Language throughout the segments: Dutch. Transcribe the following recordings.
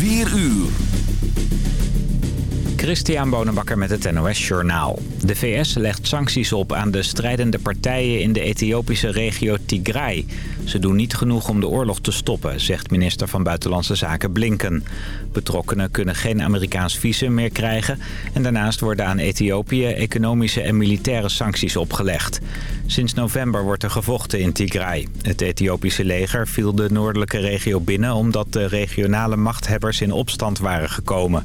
4 uur. Christian Bonenbakker met het NOS Journaal. De VS legt sancties op aan de strijdende partijen in de Ethiopische regio Tigray. Ze doen niet genoeg om de oorlog te stoppen, zegt minister van Buitenlandse Zaken Blinken. Betrokkenen kunnen geen Amerikaans visum meer krijgen... en daarnaast worden aan Ethiopië economische en militaire sancties opgelegd. Sinds november wordt er gevochten in Tigray. Het Ethiopische leger viel de noordelijke regio binnen... omdat de regionale machthebbers in opstand waren gekomen.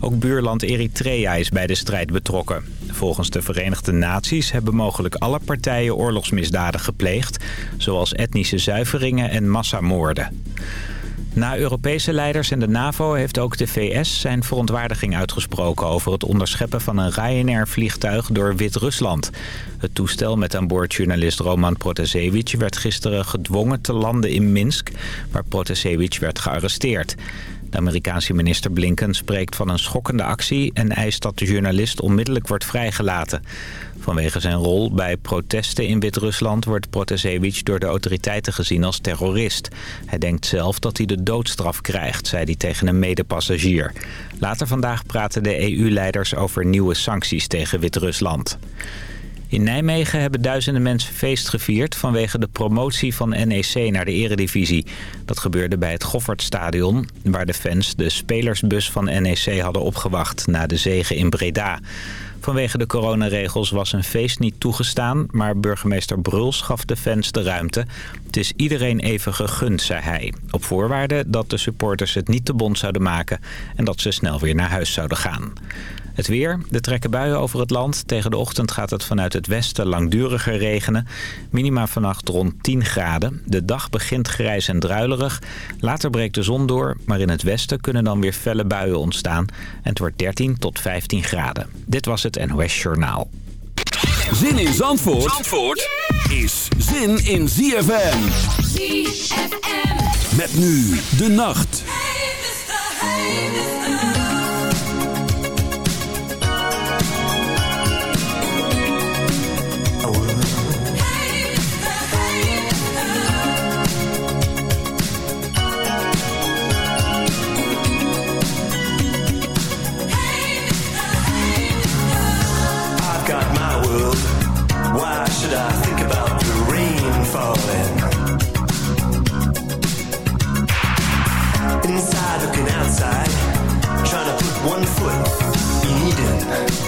Ook buurland Eritrea is bij de strijd betrokken. Volgens de Verenigde Naties hebben mogelijk alle partijen oorlogsmisdaden gepleegd... zoals etnische zuiveringen en massamoorden. Na Europese leiders en de NAVO heeft ook de VS zijn verontwaardiging uitgesproken... over het onderscheppen van een Ryanair-vliegtuig door Wit-Rusland. Het toestel met aan boord journalist Roman Protasevich werd gisteren gedwongen te landen in Minsk... waar Protasevich werd gearresteerd. De Amerikaanse minister Blinken spreekt van een schokkende actie... en eist dat de journalist onmiddellijk wordt vrijgelaten. Vanwege zijn rol bij protesten in Wit-Rusland... wordt Protasevich door de autoriteiten gezien als terrorist. Hij denkt zelf dat hij de doodstraf krijgt, zei hij tegen een medepassagier. Later vandaag praten de EU-leiders over nieuwe sancties tegen Wit-Rusland. In Nijmegen hebben duizenden mensen feest gevierd vanwege de promotie van NEC naar de eredivisie. Dat gebeurde bij het Goffertstadion, waar de fans de spelersbus van NEC hadden opgewacht na de zege in Breda. Vanwege de coronaregels was een feest niet toegestaan, maar burgemeester Bruls gaf de fans de ruimte. Het is iedereen even gegund, zei hij. Op voorwaarde dat de supporters het niet te bond zouden maken en dat ze snel weer naar huis zouden gaan. Het weer. Er trekken buien over het land. Tegen de ochtend gaat het vanuit het westen langduriger regenen. Minima vannacht rond 10 graden. De dag begint grijs en druilerig. Later breekt de zon door, maar in het westen kunnen dan weer felle buien ontstaan. En het wordt 13 tot 15 graden. Dit was het NOS Journaal. Zin in Zandvoort, Zandvoort is zin in ZFM. ZFM. Met nu de nacht. hand.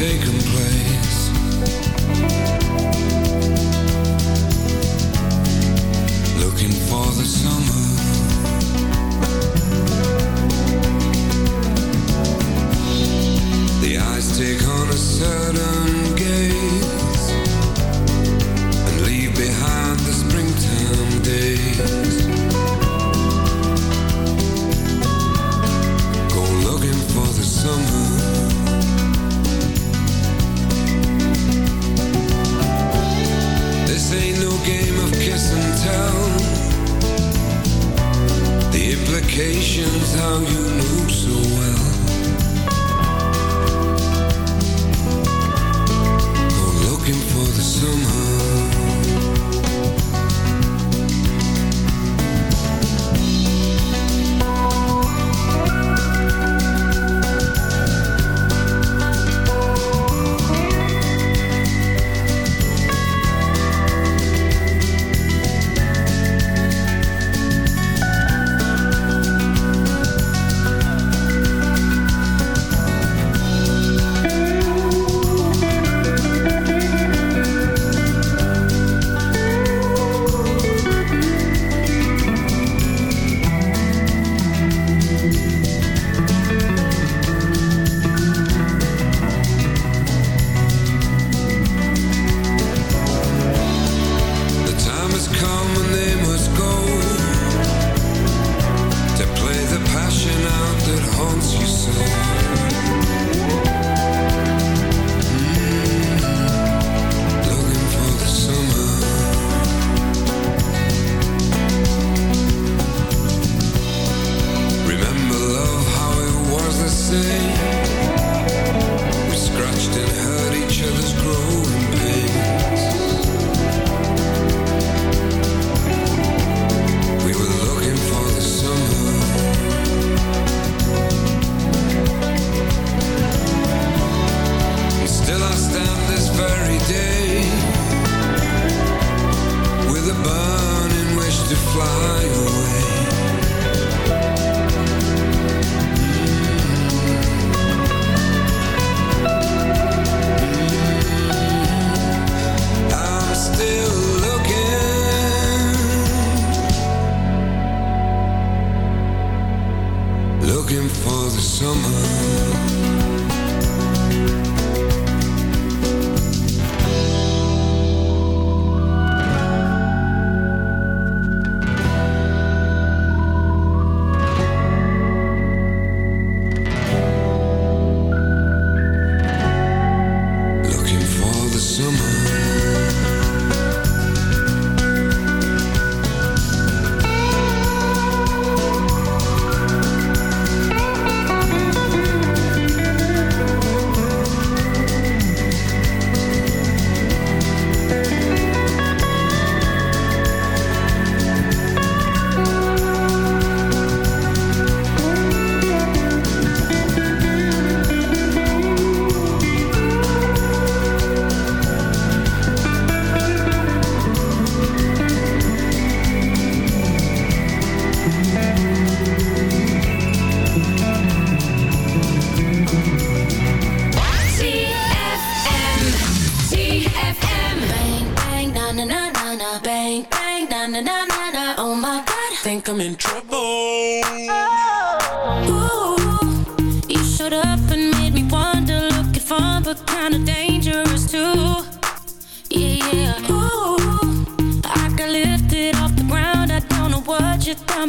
taken place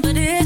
but it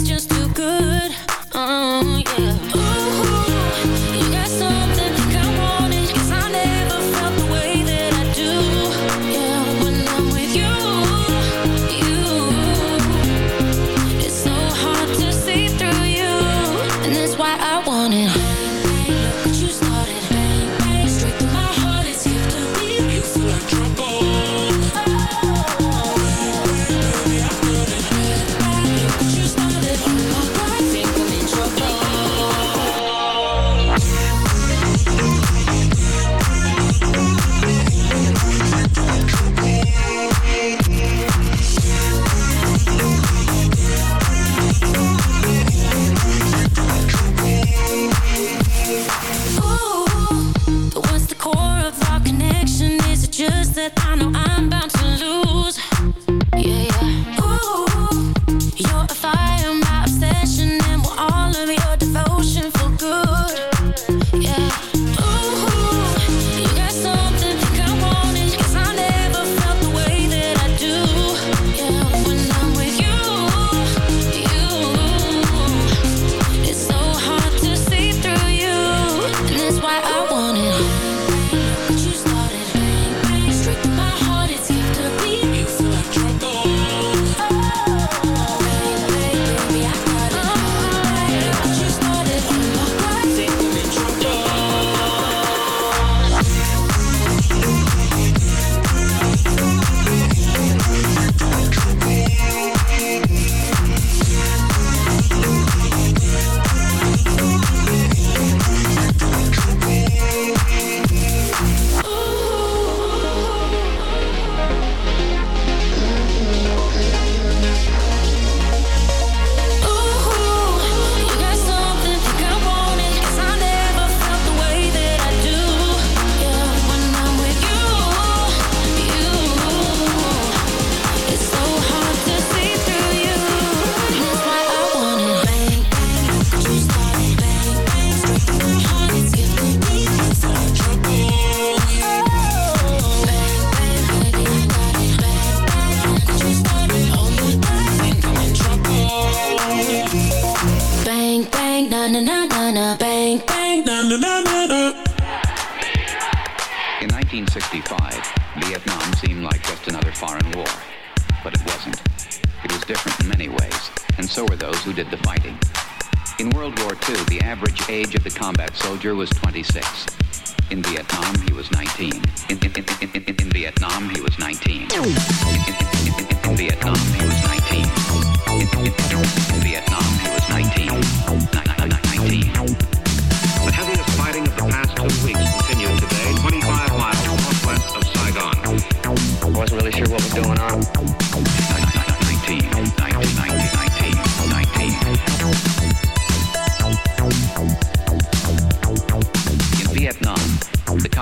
you're listening.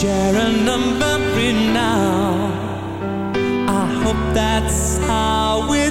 share a number now. I hope that's how we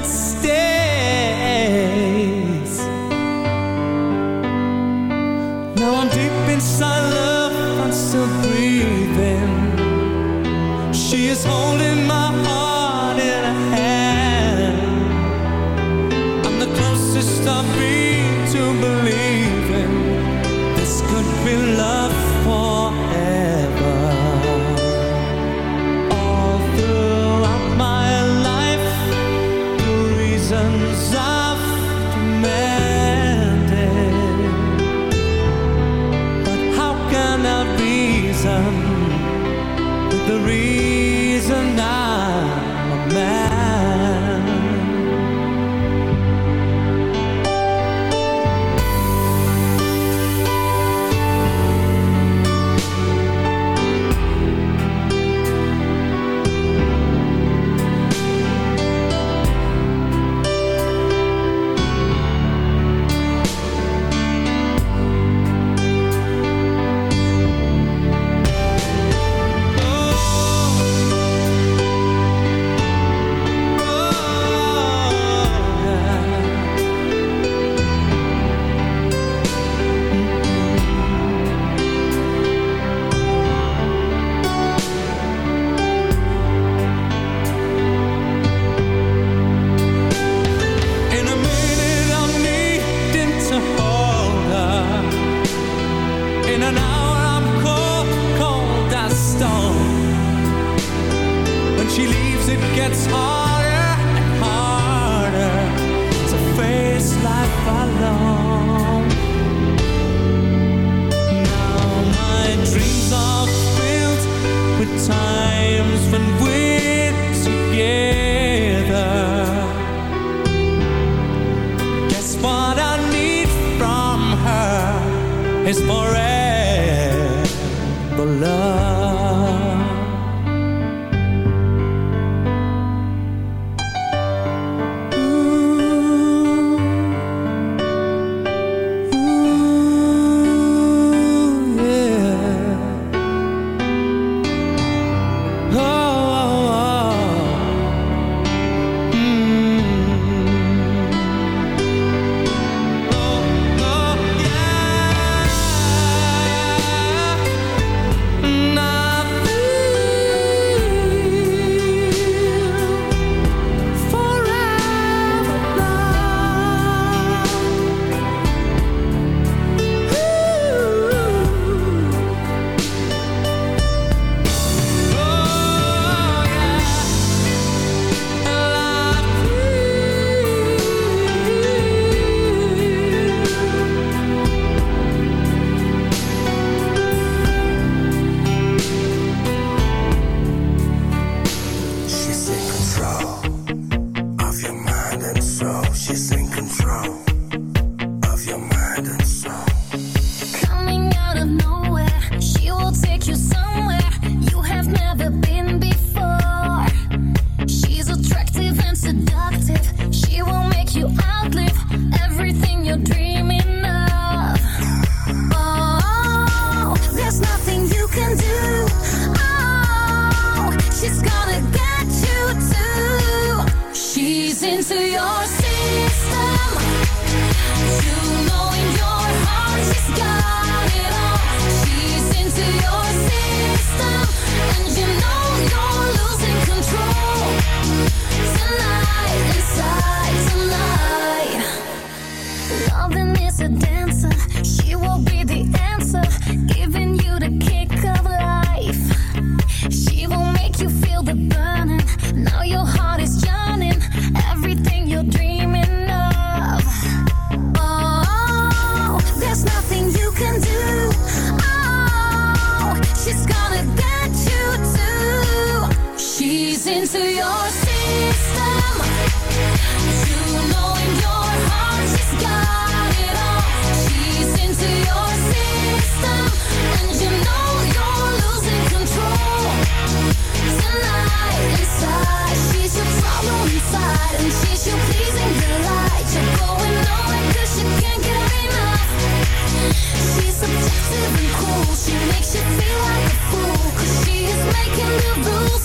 cool. She makes you feel like a fool Cause she is making the rules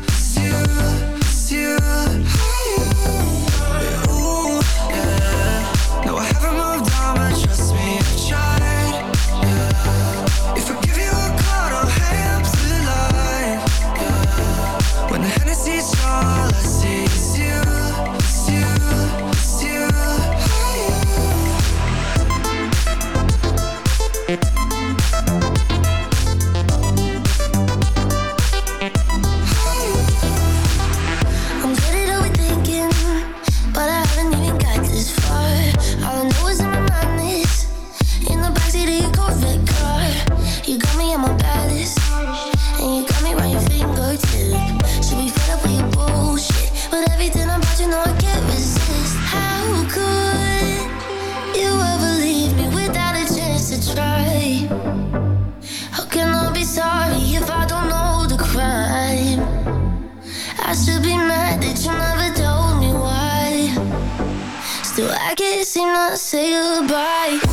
you, you. Bye.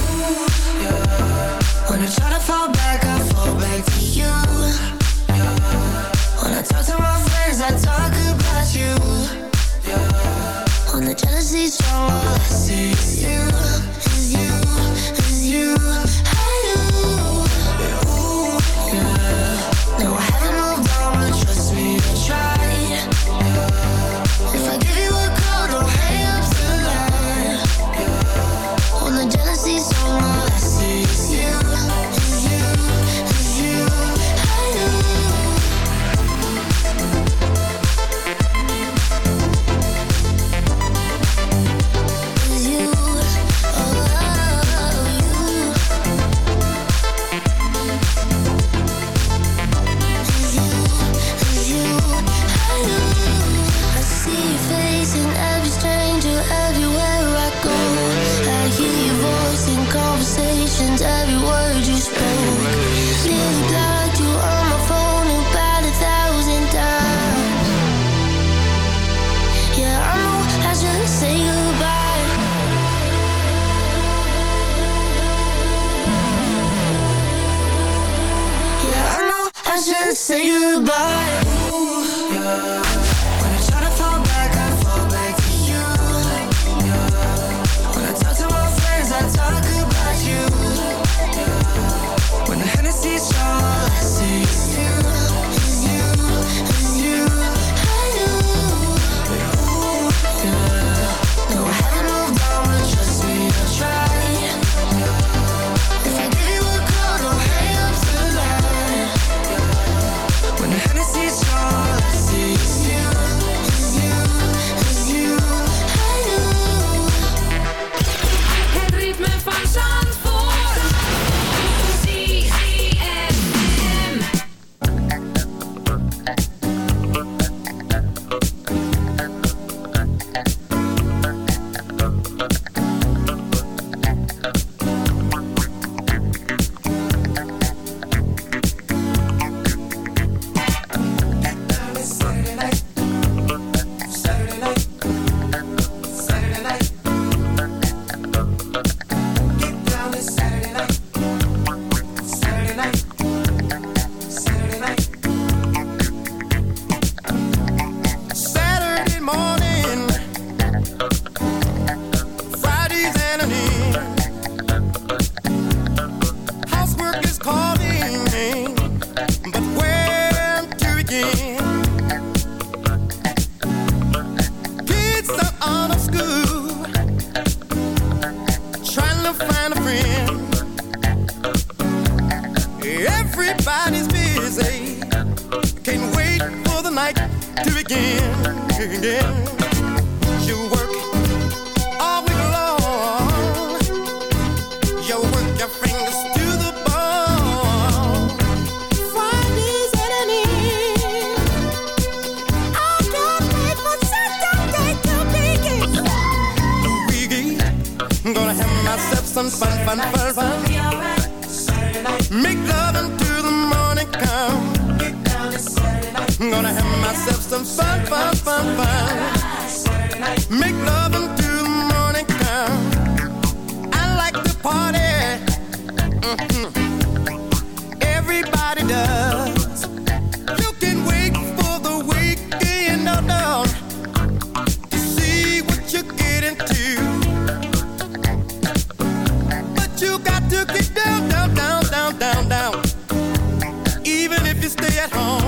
get down, down, down, down, down, down. Even if you stay at home.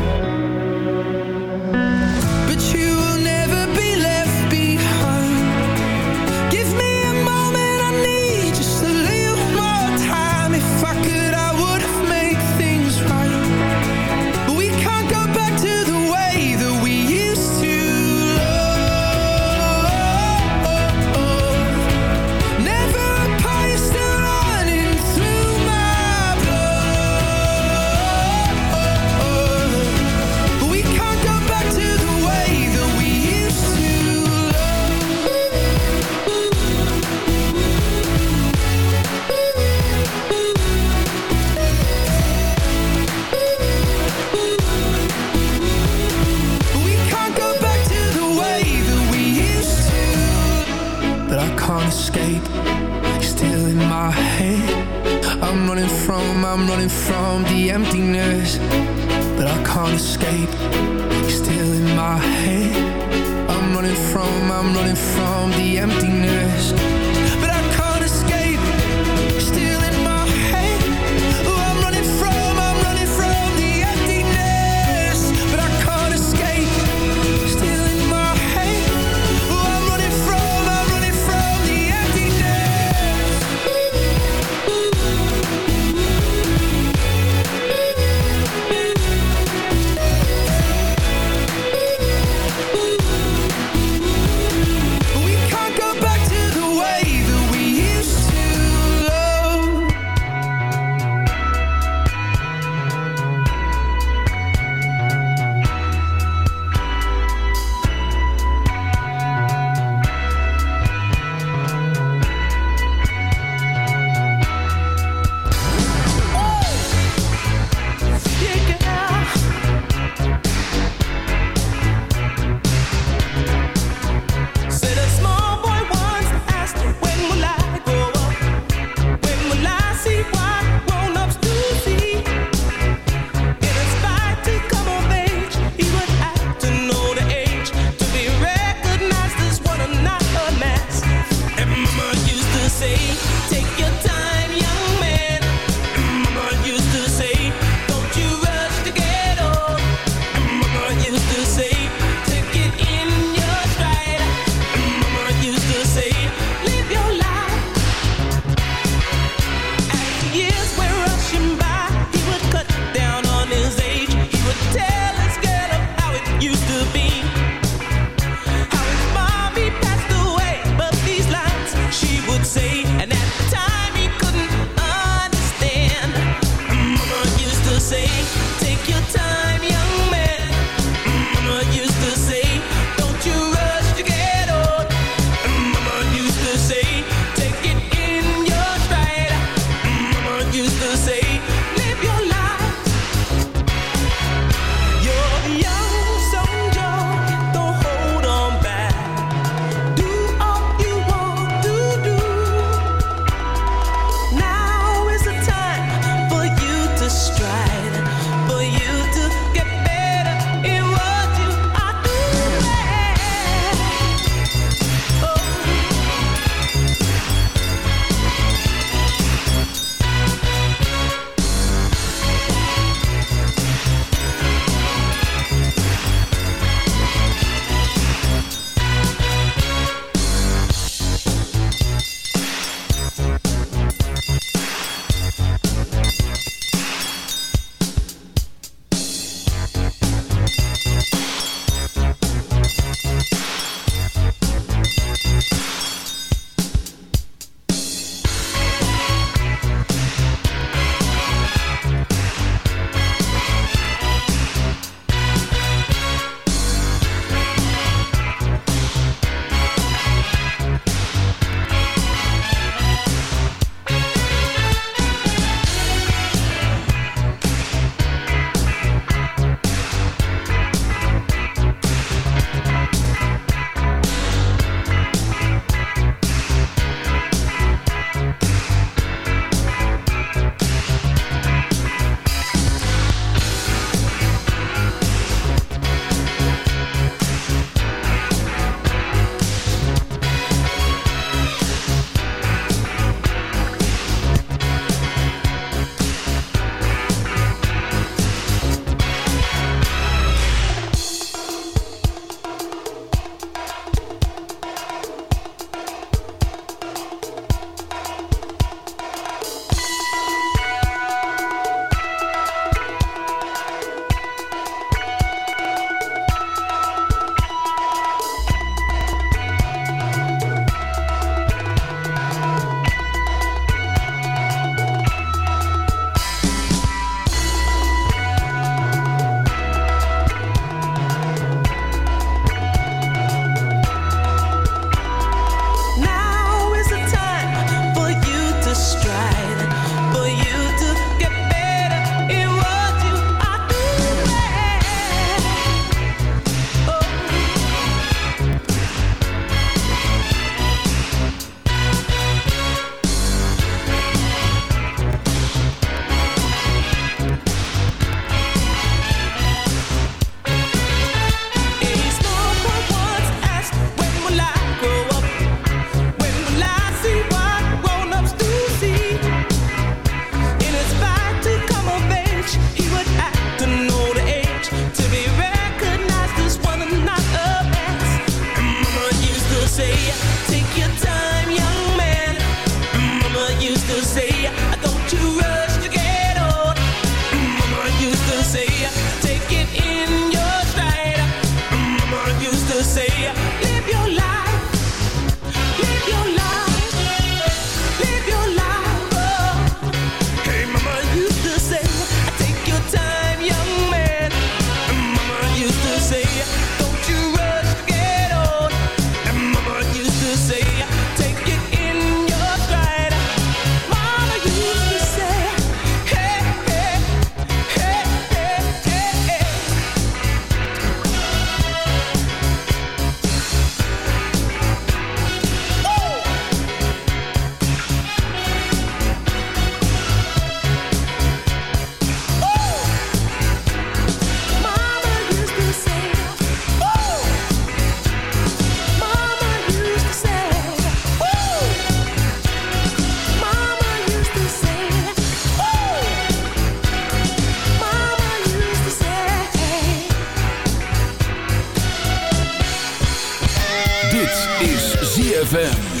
Dit is ZFM.